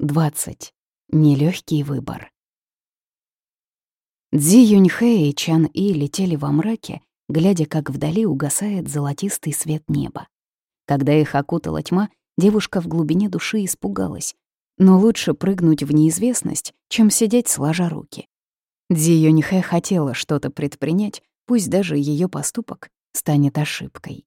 20. Нелегкий выбор. Дзи Юньхэ и Чан И летели во мраке, глядя, как вдали угасает золотистый свет неба. Когда их окутала тьма, девушка в глубине души испугалась. Но лучше прыгнуть в неизвестность, чем сидеть сложа руки. Дзи Юньхэ хотела что-то предпринять, пусть даже ее поступок станет ошибкой.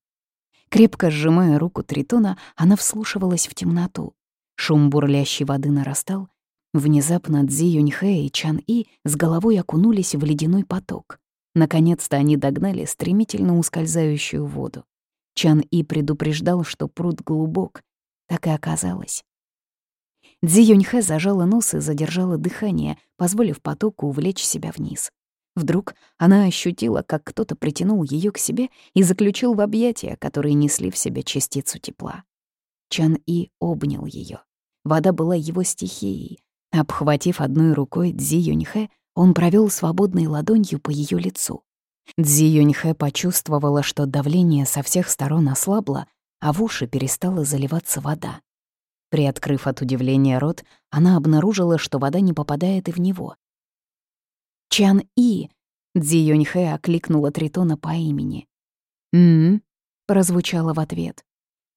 Крепко сжимая руку Тритона, она вслушивалась в темноту. Шум бурлящей воды нарастал. Внезапно Цзи Юньхэ и Чан И с головой окунулись в ледяной поток. Наконец-то они догнали стремительно ускользающую воду. Чан И предупреждал, что пруд глубок. Так и оказалось. Цзи Юньхэ зажала нос и задержала дыхание, позволив потоку увлечь себя вниз. Вдруг она ощутила, как кто-то притянул ее к себе и заключил в объятия, которые несли в себе частицу тепла. Чан И обнял ее. Вода была его стихией. Обхватив одной рукой Дзи Юньхэ, он провел свободной ладонью по ее лицу. Дзи Юньхэ почувствовала, что давление со всех сторон ослабло, а в уши перестала заливаться вода. Приоткрыв от удивления рот, она обнаружила, что вода не попадает и в него. «Чан И!» — Дзи Юньхэ окликнула Тритона по имени. «М-м-м», прозвучало в ответ.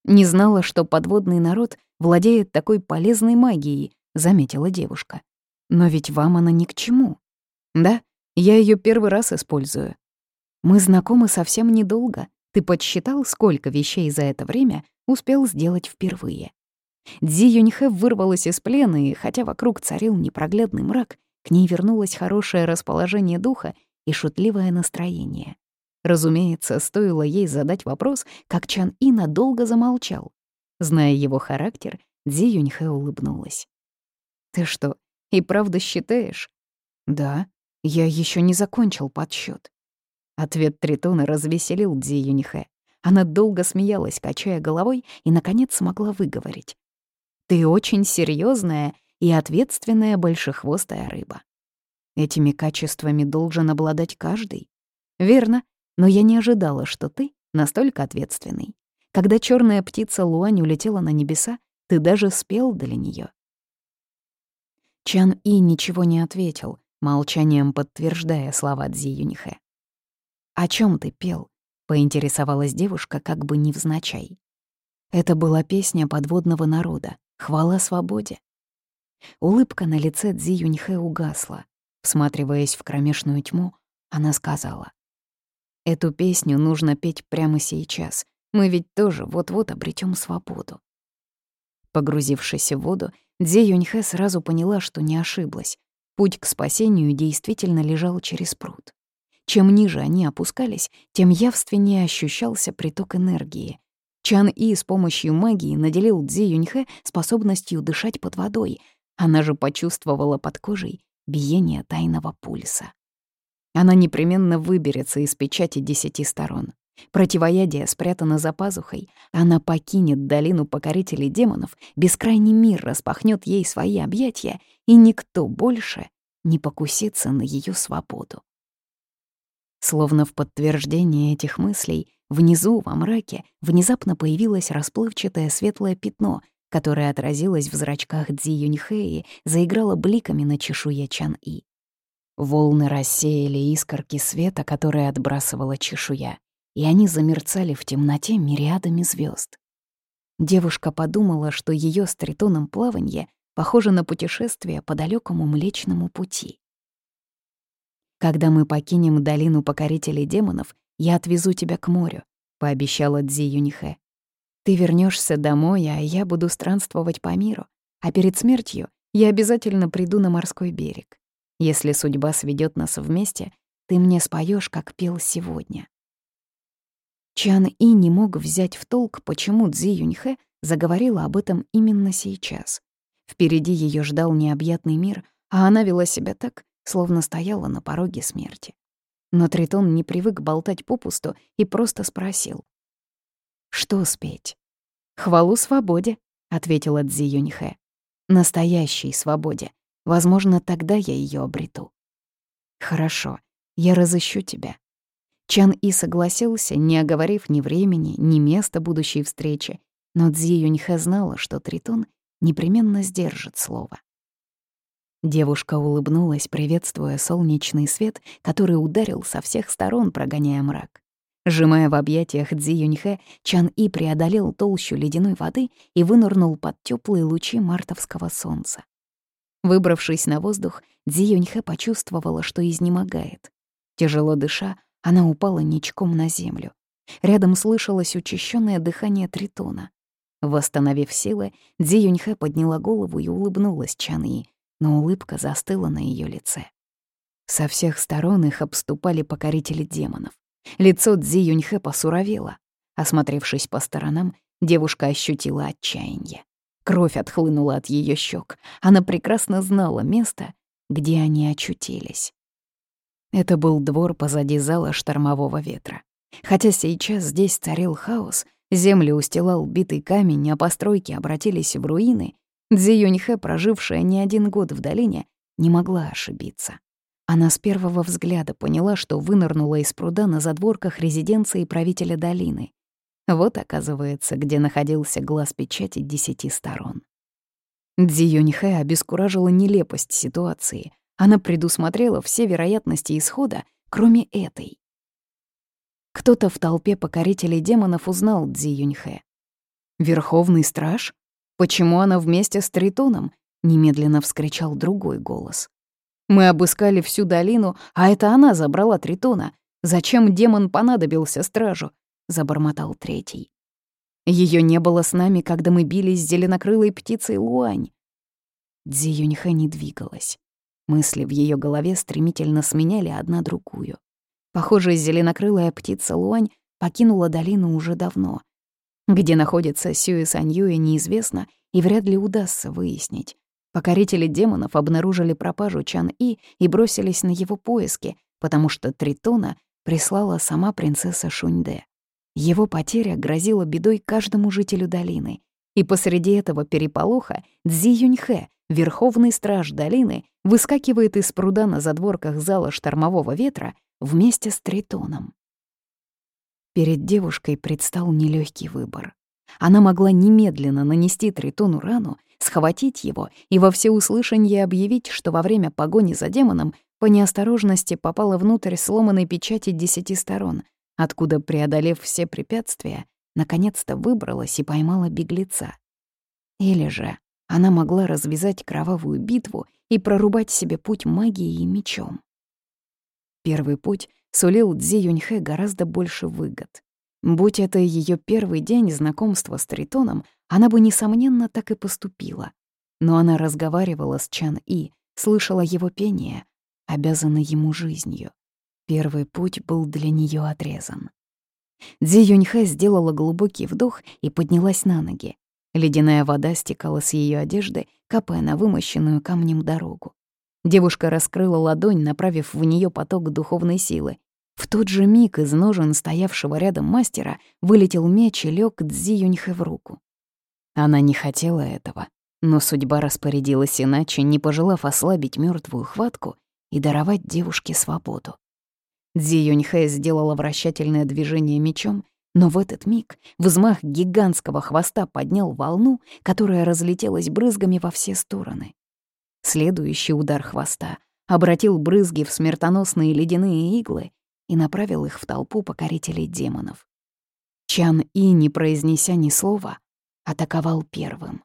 Не знала, что подводный народ владеет такой полезной магией», — заметила девушка. «Но ведь вам она ни к чему». «Да, я ее первый раз использую». «Мы знакомы совсем недолго. Ты подсчитал, сколько вещей за это время успел сделать впервые?» Дзи Юньхэ вырвалась из плена, и хотя вокруг царил непроглядный мрак, к ней вернулось хорошее расположение духа и шутливое настроение. Разумеется, стоило ей задать вопрос, как Чан И надолго замолчал. Зная его характер, Дзи Юньхэ улыбнулась. «Ты что, и правда считаешь?» «Да, я еще не закончил подсчет. Ответ Тритона развеселил Дзи Юньхэ. Она долго смеялась, качая головой, и, наконец, смогла выговорить. «Ты очень серьезная и ответственная большехвостая рыба. Этими качествами должен обладать каждый. Верно, но я не ожидала, что ты настолько ответственный. Когда черная птица Луань улетела на небеса, ты даже спел для нее. Чан И ничего не ответил, молчанием подтверждая слова Цзи Юнихэ. «О чем ты пел?» — поинтересовалась девушка как бы невзначай. Это была песня подводного народа, хвала свободе. Улыбка на лице Цзи Юньхэ угасла. Всматриваясь в кромешную тьму, она сказала. Эту песню нужно петь прямо сейчас. Мы ведь тоже вот-вот обретем свободу. Погрузившись в воду, Дзе Юньхэ сразу поняла, что не ошиблась. Путь к спасению действительно лежал через пруд. Чем ниже они опускались, тем явственнее ощущался приток энергии. Чан И с помощью магии наделил Дзи Юньхэ способностью дышать под водой. Она же почувствовала под кожей биение тайного пульса. Она непременно выберется из печати десяти сторон. Противоядие спрятано за пазухой. Она покинет долину покорителей демонов, бескрайний мир распахнет ей свои объятия, и никто больше не покусится на ее свободу. Словно в подтверждение этих мыслей, внизу, во мраке, внезапно появилось расплывчатое светлое пятно, которое отразилось в зрачках Дзи Юньхэи, заиграло бликами на чешуе Чан-И. Волны рассеяли искорки света, которые отбрасывала чешуя, и они замерцали в темноте мириадами звезд. Девушка подумала, что ее с тритоном плаванье похоже на путешествие по далекому Млечному пути. «Когда мы покинем долину покорителей демонов, я отвезу тебя к морю», — пообещала Дзи Юнихэ. «Ты вернешься домой, а я буду странствовать по миру, а перед смертью я обязательно приду на морской берег. Если судьба сведет нас вместе, ты мне споешь, как пел сегодня. Чан И не мог взять в толк, почему Цзи Юньхэ заговорила об этом именно сейчас. Впереди ее ждал необъятный мир, а она вела себя так, словно стояла на пороге смерти. Но Тритон не привык болтать попусту и просто спросил. «Что спеть?» «Хвалу свободе», — ответила Цзи Юньхэ. «Настоящей свободе, Возможно, тогда я ее обрету. Хорошо, я разыщу тебя. Чан И согласился, не оговорив ни времени, ни места будущей встречи, но Цзи Юньхэ знала, что Тритон непременно сдержит слово. Девушка улыбнулась, приветствуя солнечный свет, который ударил со всех сторон, прогоняя мрак. Сжимая в объятиях Цзи Юньхэ, Чан И преодолел толщу ледяной воды и вынырнул под теплые лучи мартовского солнца. Выбравшись на воздух, Цзи Юньхэ почувствовала, что изнемогает. Тяжело дыша, она упала ничком на землю. Рядом слышалось учащенное дыхание тритона. Восстановив силы, Цзи Юньхэ подняла голову и улыбнулась Чан И, но улыбка застыла на ее лице. Со всех сторон их обступали покорители демонов. Лицо Цзи Юньхэ посуровело. Осмотревшись по сторонам, девушка ощутила отчаяние. Кровь отхлынула от ее щек. Она прекрасно знала место, где они очутились. Это был двор позади зала штормового ветра. Хотя сейчас здесь царил хаос, землю устилал битый камень, а постройки обратились в руины, Цзи Юньхэ, прожившая не один год в долине, не могла ошибиться. Она с первого взгляда поняла, что вынырнула из пруда на задворках резиденции правителя долины. Вот, оказывается, где находился глаз печати десяти сторон. Цзи Юньхэ обескуражила нелепость ситуации. Она предусмотрела все вероятности исхода, кроме этой. Кто-то в толпе покорителей демонов узнал Цзи Юньхэ. «Верховный страж?» «Почему она вместе с Тритоном?» — немедленно вскричал другой голос. «Мы обыскали всю долину, а это она забрала Тритона. Зачем демон понадобился стражу?» — забормотал третий. Ее не было с нами, когда мы бились с зеленокрылой птицей Луань». Дзи Юньхэ не двигалась. Мысли в ее голове стремительно сменяли одна другую. Похоже, зеленокрылая птица Луань покинула долину уже давно — где находится Сюэ Саньюэ, неизвестно и вряд ли удастся выяснить. Покорители демонов обнаружили пропажу Чан И и бросились на его поиски, потому что Тритона прислала сама принцесса Шуньде. Его потеря грозила бедой каждому жителю долины. И посреди этого переполоха Цзи Юньхэ, верховный страж долины, выскакивает из пруда на задворках зала штормового ветра вместе с Тритоном. Перед девушкой предстал нелегкий выбор. Она могла немедленно нанести Тритону рану, схватить его и во всеуслышание объявить, что во время погони за демоном по неосторожности попала внутрь сломанной печати десяти сторон, откуда, преодолев все препятствия, наконец-то выбралась и поймала беглеца. Или же она могла развязать кровавую битву и прорубать себе путь магией и мечом. Первый путь сулил Дзи Юньхэ гораздо больше выгод. Будь это ее первый день знакомства с Тритоном, она бы, несомненно, так и поступила. Но она разговаривала с Чан И, слышала его пение, обязана ему жизнью. Первый путь был для нее отрезан. Дзи Юньхэ сделала глубокий вдох и поднялась на ноги. Ледяная вода стекала с ее одежды, капая на вымощенную камнем дорогу. Девушка раскрыла ладонь, направив в нее поток духовной силы. В тот же миг из ножен стоявшего рядом мастера вылетел меч и лег Цзи Юньхэ в руку. Она не хотела этого, но судьба распорядилась иначе, не пожелав ослабить мертвую хватку и даровать девушке свободу. Цзи Юньхэ сделала вращательное движение мечом, но в этот миг взмах гигантского хвоста поднял волну, которая разлетелась брызгами во все стороны. Следующий удар хвоста обратил брызги в смертоносные ледяные иглы и направил их в толпу покорителей демонов. Чан И, не произнеся ни слова, атаковал первым.